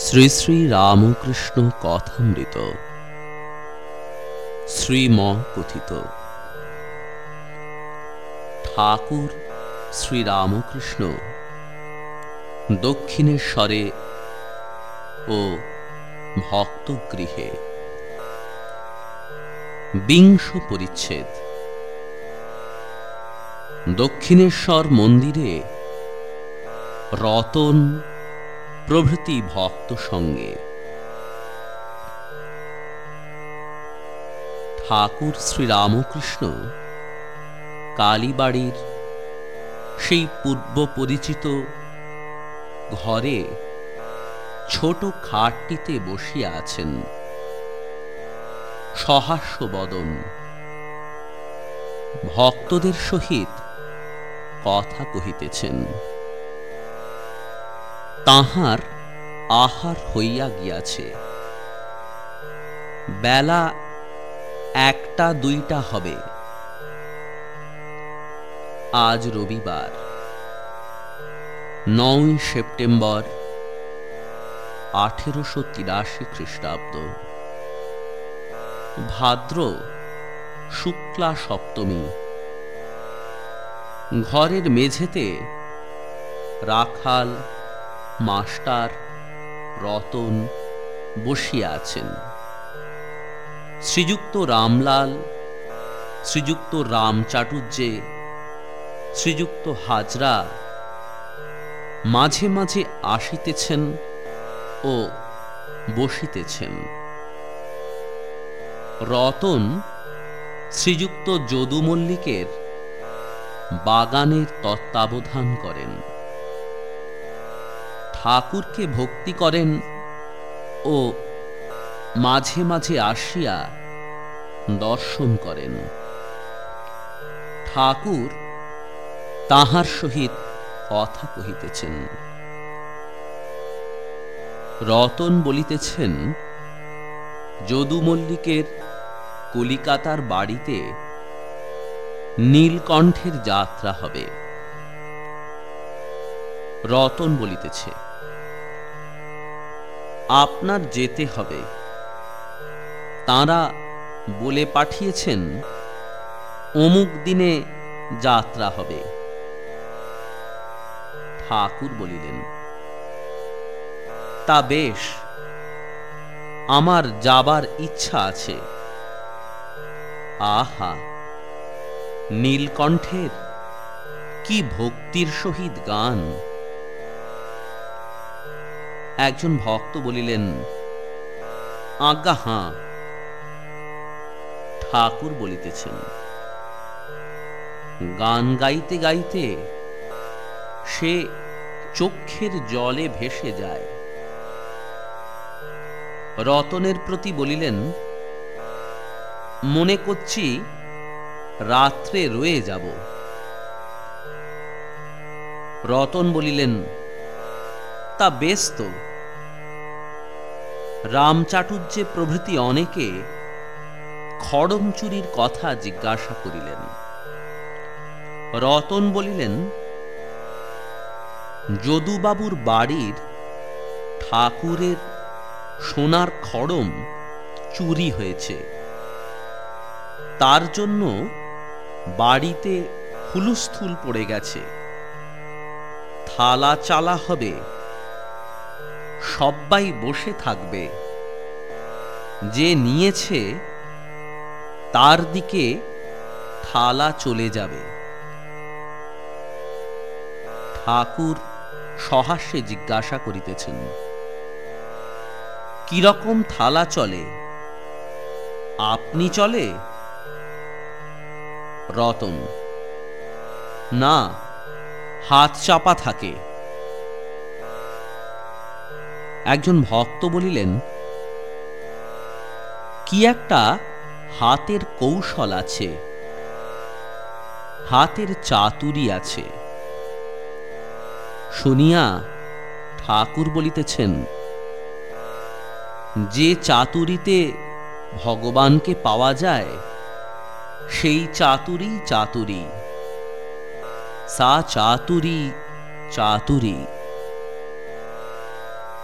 শ্রী শ্রী রামকৃষ্ণ কথামৃত। শ্রীম কথিত ঠাকুর শ্রীরামকৃষ্ণ দক্ষিণেশ্বরে ও ভক্তগৃহে। বিংশ পরিচ্ছেদ। দক্ষিণেশ্বর মন্দিরে রতন প্রভৃতি ভক্ত সঙ্গে। ঠাকুর শ্রীরামকৃষ্ণ কালীবাড়ির সেই পূর্ব পরিচিত ঘরে ছোট খাটটিতে বসিয়া আছেন। সহাস্য বদন। ভক্তদের সহিত কথা কহিতেছেন। তাহার আহার হইয়া গিয়াছে। বেলা একটা দুইটা হবে। আজ রবিবার, নয় সেপ্টেম্বর, আঠেরোশো তিরাশি খ্রিস্টাব্দ। ভাদ্র শুক্লা সপ্তমী। ঘরের মেঝেতে রাখাল মাস্টার রতন বসিয়া আছেন। শ্রীযুক্ত রামলাল, শ্রীযুক্ত রাম চাটুর্যে শ্রীযুক্ত হাজরা মাঝে মাঝে আসিতেছেন ও বসিতেছেন। রতন শ্রীযুক্ত যদু মল্লিকের বাগানের তত্ত্বাবধান করেন। ঠাকুরকে ভক্তি করেন ও মাঝে মাঝে আসিয়া দর্শন করেন। ঠাকুর তাহার সহিত কথা কহিতেছেন। রতন বলিতেছেন, যদু মল্লিকের কলিকাতার বাড়িতে নীলকণ্ঠের যাত্রা হবে। রতন বলিতেছে আপনার যেতে হবে। তারা বলে পাঠিয়েছেন, অমুক দিনে যাত্রা হবে। ঠাকুর বলিলেন, তা বেশ, আমার যাবার ইচ্ছা আছে। আহা, নীলকণ্ঠের কি ভক্তির সহিত গান? একজন ভক্ত বলিলেন, আজ্ঞা, হাঁ। ঠাকুর বলিতেছেন, গান গাইতে গাইতে সে চক্ষের জলে ভেসে যায়। রতনের প্রতি বলিলেন, মনে করছি রাত্রে রয়ে যাব। রতন বলিলেন, তা বেশ তো। রামচাটুর্যে প্রভৃতি অনেকে খড়ম চুরির কথা জিজ্ঞাসা করিলেন। রতন বলিলেন, যদুবাবুর বাড়ির ঠাকুরের সোনার খড়ম চুরি হয়েছে। তার জন্য বাড়িতে হুলুস্থুল পড়ে গেছে। থালা চালা হবে। সব্বাই বসে থাকবে। যে নিয়েছে, তার দিকে থালা চলে যাবে। ঠাকুর সহাস্যে জিজ্ঞাসা করিতেছেন, কীরকম থালা চলে? আপনি চলে? রতন, না, হাত চাপা থাকে। একজন ভক্ত বলিলেন, কি একটা হাতের কৌশল আছে, হাতের চাতুরি আছে। শুনিয়া ঠাকুর বলিতেছেন, যে চাতুরিতে ভগবানকে পাওয়া যায়, সেই চাতুরি চাতুরি, সা চাতুরি চাতুরি।